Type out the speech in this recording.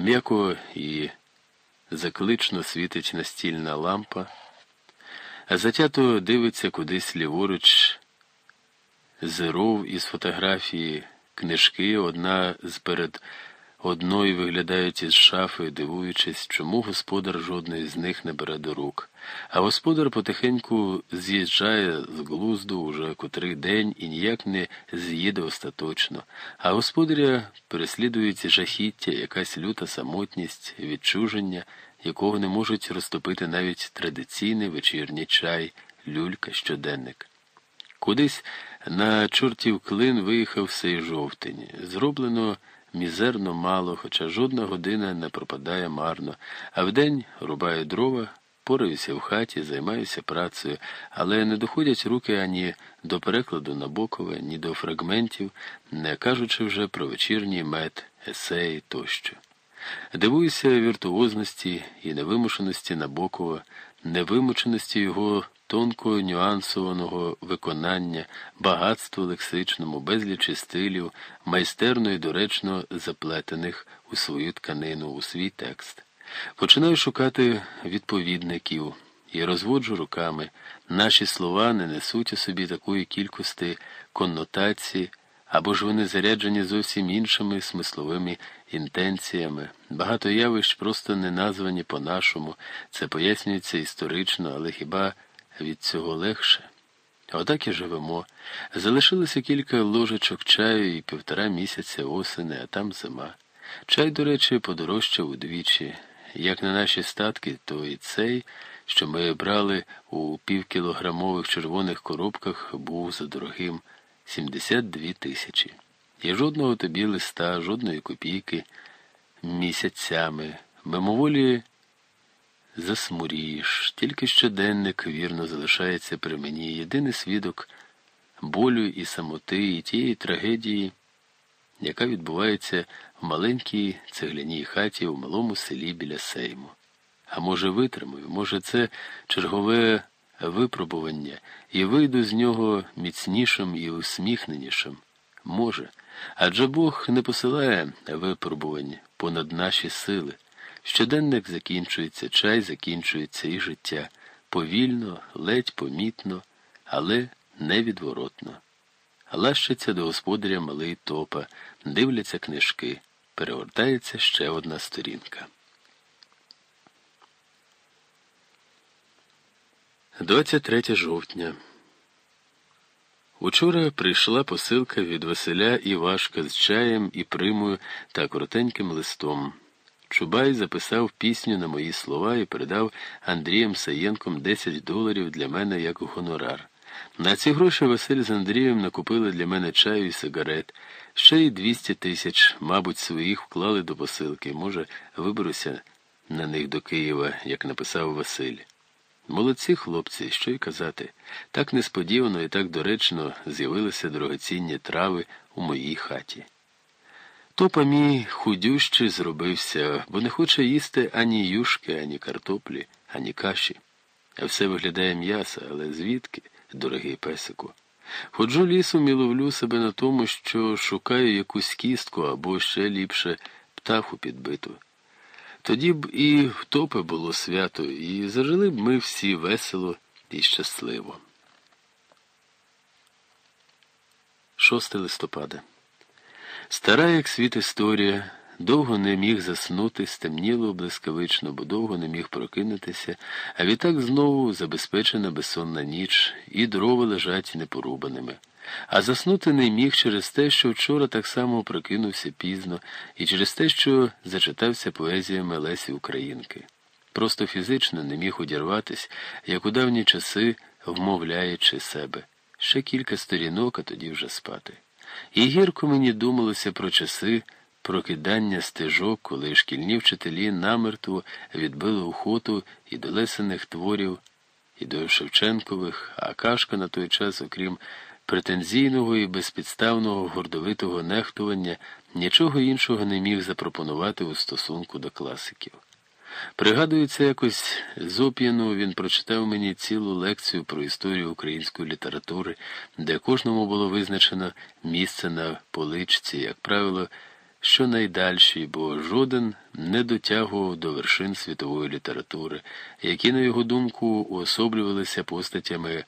М'яко і заклично світить настільна лампа, а затято дивиться кудись ліворуч, зиров із фотографії, книжки, одна з перед одної виглядають із шафи, дивуючись, чому господар жодної з них не бере до рук. А господар потихеньку з'їжджає з глузду уже котрий день і ніяк не з'їде остаточно. А господаря переслідують жахіття, якась люта самотність, відчуження, якого не можуть розтопити навіть традиційний вечірній чай, люлька, щоденник. Кудись на чортів клин виїхав сей жовтень. Зроблено мізерно мало, хоча жодна година не пропадає марно, а вдень рубаю дрова, пораюся в хаті, займаюся працею, але не доходять руки ані до перекладу Набокова, ні до фрагментів, не кажучи вже про вечірній мед, есеї тощо. Дивуюся віртуозності і невимушеності Набокова, невимученості його тонко нюансованого виконання, багатству лексичному, безлічі стилів, майстерно і доречно заплетених у свою тканину, у свій текст. Починаю шукати відповідників і розводжу руками. Наші слова не несуть у собі такої кількості коннотацій, або ж вони заряджені зовсім іншими смисловими інтенціями. Багато явищ просто не названі по-нашому, це пояснюється історично, але хіба від цього легше? Отак і живемо. Залишилося кілька ложечок чаю і півтора місяця осени, а там зима. Чай, до речі, подорожчав удвічі. Як на наші статки, то і цей, що ми брали у півкілограмових червоних коробках, був за дорогим 72 тисячі. І жодного тобі листа, жодної копійки місяцями. Мимоволі засмурієш, тільки щоденник вірно залишається при мені. Єдиний свідок болю і самоти, і тієї трагедії, яка відбувається в маленькій цегляній хаті у малому селі біля Сейму. А може, витримаю, може, це чергове випробування, і вийду з нього міцнішим і усміхненішим. Може, адже Бог не посилає випробувань понад наші сили. Щоденник закінчується, чай закінчується і життя повільно, ледь помітно, але невідворотно. Лащиться до господаря малий топа, дивляться книжки, перегортається ще одна сторінка. 23 жовтня. Учора прийшла посилка від Василя Івашка з чаєм і примою та коротеньким листом. Чубай записав пісню на мої слова і передав Андрієм Саєнком 10 доларів для мене як гонорар. На ці гроші Василь з Андрієм накупили для мене чаю і сигарет, ще й 200 тисяч, мабуть, своїх вклали до посилки. Може, виберуся на них до Києва, як написав Василь. Молодці хлопці, що й казати, так несподівано і так доречно з'явилися дорогоцінні трави у моїй хаті. Топа мій худющий зробився, бо не хоче їсти ані юшки, ані картоплі, ані каші. А все виглядає м'ясо, але звідки, дорогий песику? Ходжу лісом і ловлю себе на тому, що шукаю якусь кістку або ще ліпше птаху підбиту. Тоді б і в топи було свято, і зажили б ми всі весело і щасливо. 6 листопада. Стара, як світ історія, довго не міг заснути, стемніло блискавично, бо довго не міг прокинутися, а відтак знову забезпечена безсонна ніч, і дрова лежать непорубаними. А заснути не міг через те, що вчора так само прокинувся пізно, і через те, що зачитався поезіями Лесі Українки. Просто фізично не міг удірватись, як у давні часи, вмовляючи себе. Ще кілька сторінок, а тоді вже спати. І гірко мені думалося про часи прокидання стежок, коли шкільні вчителі намертво відбили охоту і до лесених творів, і до Шевченкових, а кашка на той час, окрім претензійного і безпідставного гордовитого нехтування, нічого іншого не міг запропонувати у стосунку до класиків. Пригадується, якось з оп'яну він прочитав мені цілу лекцію про історію української літератури, де кожному було визначено місце на поличці, як правило, що найдальші, бо жоден не дотягував до вершин світової літератури, які, на його думку, уособлювалися постатями